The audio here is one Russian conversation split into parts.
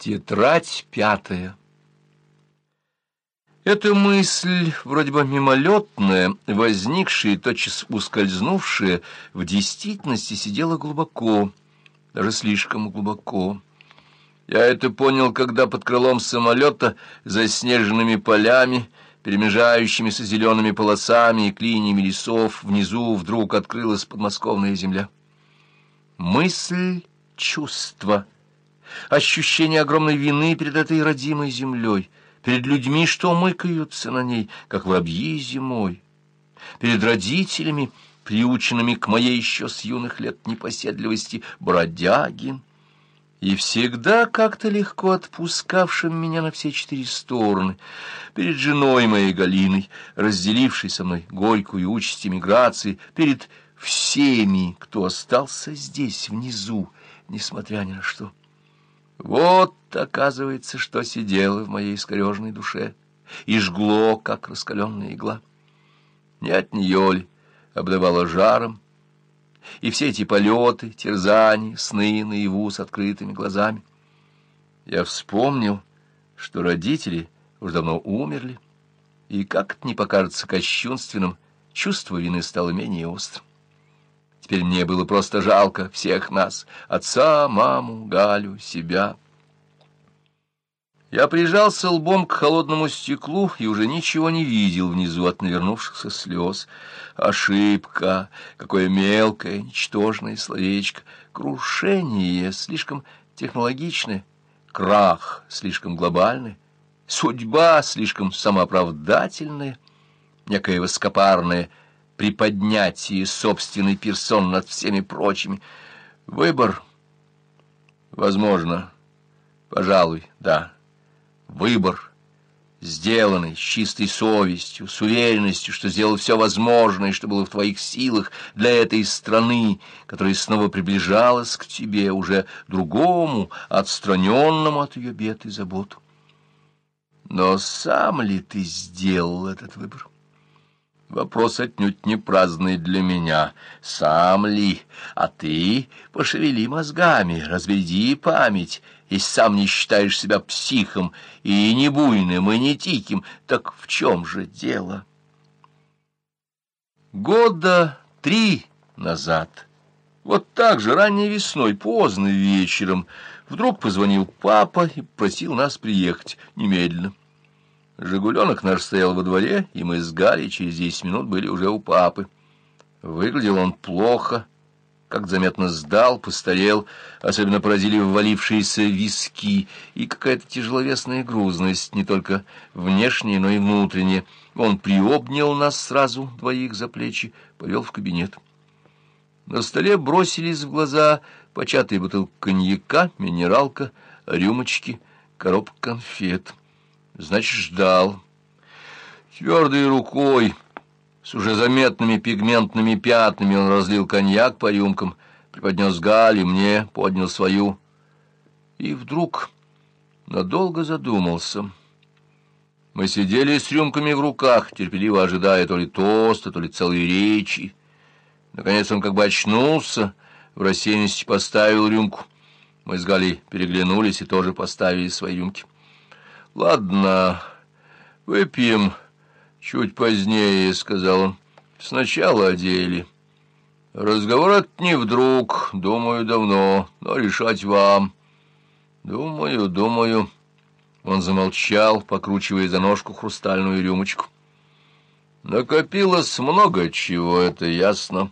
Тетрадь пятая. Эта мысль, вроде бы мимолетная, возникшая и тотчас ускользнувшая, в действительности сидела глубоко, даже слишком глубоко. Я это понял, когда под крылом самолета, за снежными полями, перемежающимися зелеными полосами и клиньями лесов, внизу вдруг открылась подмосковная земля. Мысль, чувство — ощущение огромной вины перед этой родимой землей, перед людьми, что мыкаются на ней, как воробьи зимой, перед родителями, приученными к моей еще с юных лет непоседливости бродягин, и всегда как-то легко отпускавшим меня на все четыре стороны, перед женой моей Галиной, разделившей со мной горькую участь эмиграции, перед всеми, кто остался здесь, внизу, несмотря ни на что. Вот, оказывается, что сидело в моей искореженной душе и жгло, как раскаленная игла. Не от нее ли обдавало жаром, и все эти полеты, терзания, сны наяву с открытыми глазами. Я вспомнил, что родители уж давно умерли, и, как это не покажется кощунственным, чувство вины стало менее острым. Теперь мне было просто жалко всех нас, отца, маму, Галю, себя. Я прижался лбом к холодному стеклу и уже ничего не видел внизу от навернувшихся слез. Ошибка, какое мелкое, ничтожное словечко, крушение слишком технологичное, крах слишком глобальный, судьба слишком самооправдательная, некое воскопарное приподнятие собственной персон над всеми прочими. Выбор, возможно, пожалуй, да, выбор, сделанный с чистой совестью, с уверенностью, что сделал все возможное, что было в твоих силах для этой страны, которая снова приближалась к тебе, уже другому, отстраненному от ее бед и забот. Но сам ли ты сделал этот выбор? Вопрос отнюдь не праздный для меня. Сам ли? А ты пошевели мозгами, разведи память. Если сам не считаешь себя психом и не буйным, и не тиким, так в чем же дело? Года три назад, вот так же ранней весной, поздно вечером, вдруг позвонил папа и просил нас приехать немедленно. Жигуленок наш стоял во дворе, и мы с Галей через десять минут были уже у папы. Выглядел он плохо, как заметно сдал, постарел, особенно поразили ввалившиеся виски и какая-то тяжеловесная грузность, не только внешняя, но и внутренняя. Он приобнял нас сразу, двоих за плечи, повел в кабинет. На столе бросились в глаза початая бутылка коньяка, минералка, рюмочки, коробка конфет — Значит, ждал. Твердой рукой, с уже заметными пигментными пятнами, он разлил коньяк по рюмкам, приподнес Галь мне, поднял свою. И вдруг надолго задумался. Мы сидели с рюмками в руках, терпеливо ожидая то ли тоста, то ли целой речи. Наконец он как бы очнулся, в рассеянности поставил рюмку. Мы с Галей переглянулись и тоже поставили свои рюмки. — Ладно, выпьем чуть позднее, — сказал он. — Сначала о деле. Разговор от не вдруг, думаю, давно, но решать вам. Думаю, думаю. Он замолчал, покручивая за ножку хрустальную рюмочку. Накопилось много чего, это ясно.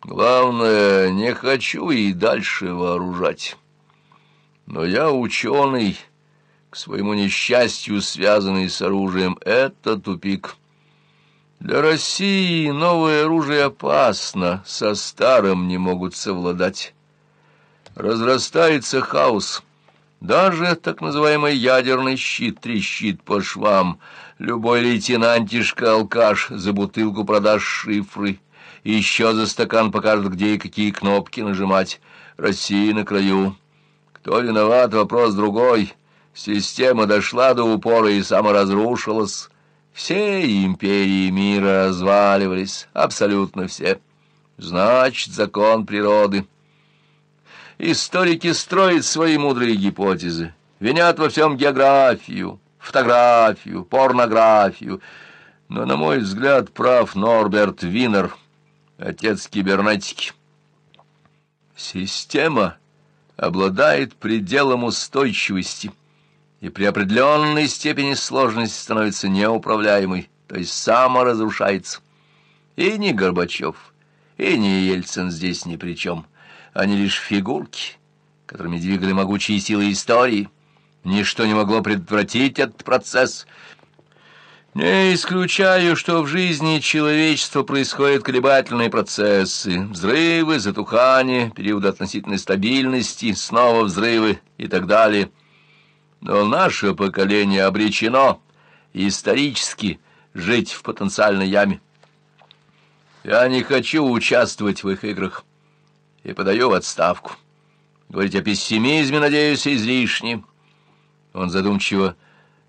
Главное, не хочу и дальше вооружать. Но я ученый к своему несчастью, связанный с оружием, это тупик. Для России новое оружие опасно, со старым не могут совладать. Разрастается хаос. Даже так называемый ядерный щит трещит по швам. Любой лейтенантишка-алкаш за бутылку продаст шифры. Еще за стакан покажет, где и какие кнопки нажимать. Россия на краю. Кто виноват, вопрос другой. Система дошла до упора и саморазрушилась. Все империи мира разваливались, абсолютно все. Значит, закон природы. Историки строят свои мудрые гипотезы, Винят во всем географию, фотографию, порнографию. Но, на мой взгляд, прав Норберт Винер, отец кибернетики. Система обладает пределом устойчивости и при определенной степени сложности становится неуправляемой, то есть саморазрушается. И ни Горбачев, и ни Ельцин здесь ни при чем. Они лишь фигурки, которыми двигали могучие силы истории. Ничто не могло предотвратить этот процесс. Не исключаю, что в жизни человечества происходят колебательные процессы, взрывы, затухание, периоды относительной стабильности, снова взрывы и так далее. Но наше поколение обречено исторически жить в потенциальной яме. Я не хочу участвовать в их играх и подаю в отставку. Говорить о пессимизме, надеюсь, излишне. Он задумчиво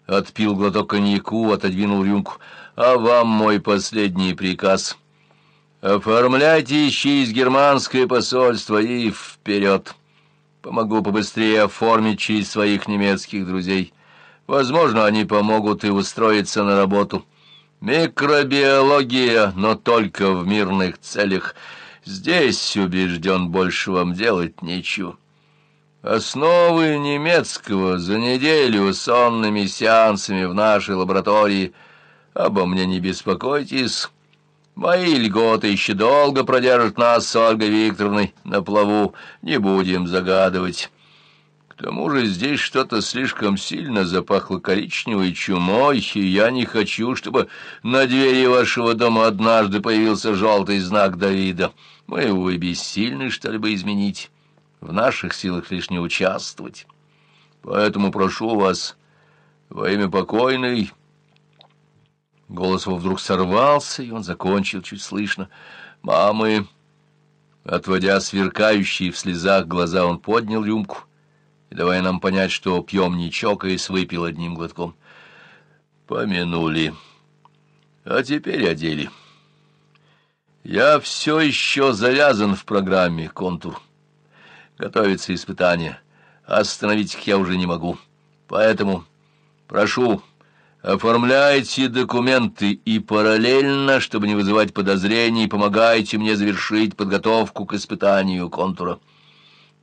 отпил глоток коньяку, отодвинул рюмку. «А вам мой последний приказ. Оформляйте через германское посольство и вперед. Помогу побыстрее оформить через своих немецких друзей. Возможно, они помогут и устроиться на работу. Микробиология, но только в мирных целях. Здесь, убежден, больше вам делать нечего». Основы немецкого за неделю сонными сеансами в нашей лаборатории. Обо мне не беспокойтесь. Мои льготы еще долго продержат нас с Ольгой Викторовной на плаву. Не будем загадывать. К тому же здесь что-то слишком сильно запахло коричневой чумой, и я не хочу, чтобы на двери вашего дома однажды появился желтый знак Давида. Мы и бессильны что-либо изменить». В наших силах лишь не участвовать. Поэтому прошу вас во имя покойной...» Голос его вдруг сорвался, и он закончил чуть слышно. «Мамы...» Отводя сверкающие в слезах глаза, он поднял рюмку и, давая нам понять, что пьем не чокаясь, выпил одним глотком. Помянули. А теперь одели. Я все еще завязан в программе «Контур». Готовится испытание. Остановить их я уже не могу. Поэтому прошу, оформляйте документы и параллельно, чтобы не вызывать подозрений, помогайте мне завершить подготовку к испытанию контура.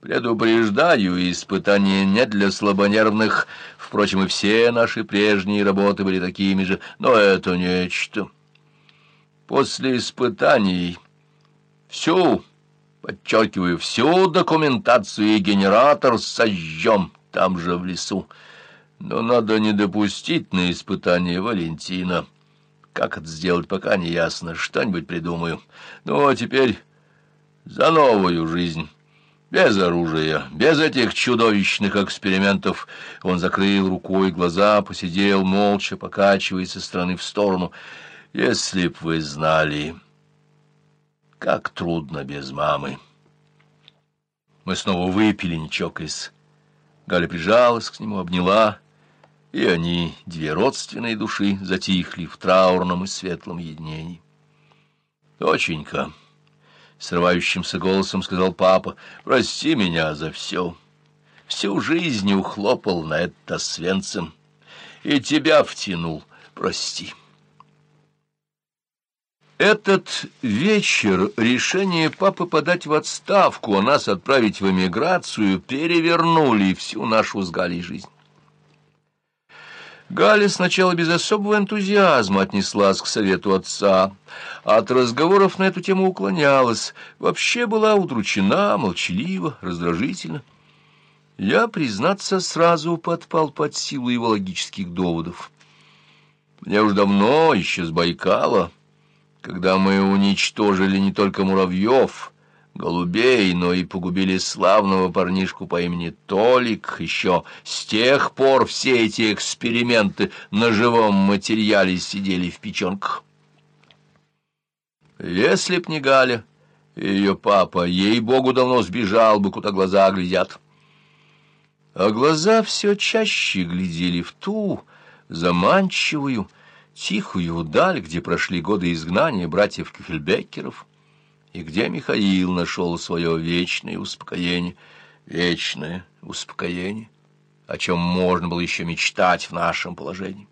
Предупреждаю, испытание не для слабонервных. Впрочем, и все наши прежние работы были такими же, но это нечто. После испытаний всю Подчеркиваю, всю документацию и генератор сожжем там же в лесу. Но надо не допустить на испытание Валентина. Как это сделать, пока не ясно. Что-нибудь придумаю. Ну, а теперь за новую жизнь. Без оружия, без этих чудовищных экспериментов. Он закрыл рукой глаза, посидел молча, покачиваясь со стороны в сторону. Если б вы знали... Как трудно без мамы. Мы снова выпили, не чокаясь. Галя прижалась к нему, обняла, и они, две родственные души, затихли в траурном и светлом единении. «Доченька», — срывающимся голосом сказал папа, — «прости меня за все. Всю жизнь ухлопал на это свенцем, и тебя втянул, прости». Этот вечер решение папы подать в отставку, а нас отправить в эмиграцию перевернули всю нашу с Галей жизнь. Галя сначала без особого энтузиазма отнеслась к совету отца, от разговоров на эту тему уклонялась, вообще была удручена, молчалива, раздражительна. Я, признаться, сразу подпал под силу его логических доводов. Мне уж давно, еще с Байкала, когда мы уничтожили не только муравьев, голубей, но и погубили славного парнишку по имени Толик, еще с тех пор все эти эксперименты на живом материале сидели в печенках. Если б не Галя ее папа, ей-богу, давно сбежал бы, куда глаза глядят. А глаза все чаще глядели в ту заманчивую, тихую даль, где прошли годы изгнания братьев Кюхельбекеров, и где Михаил нашел свое вечное успокоение, вечное успокоение. о чем можно было еще мечтать в нашем положении.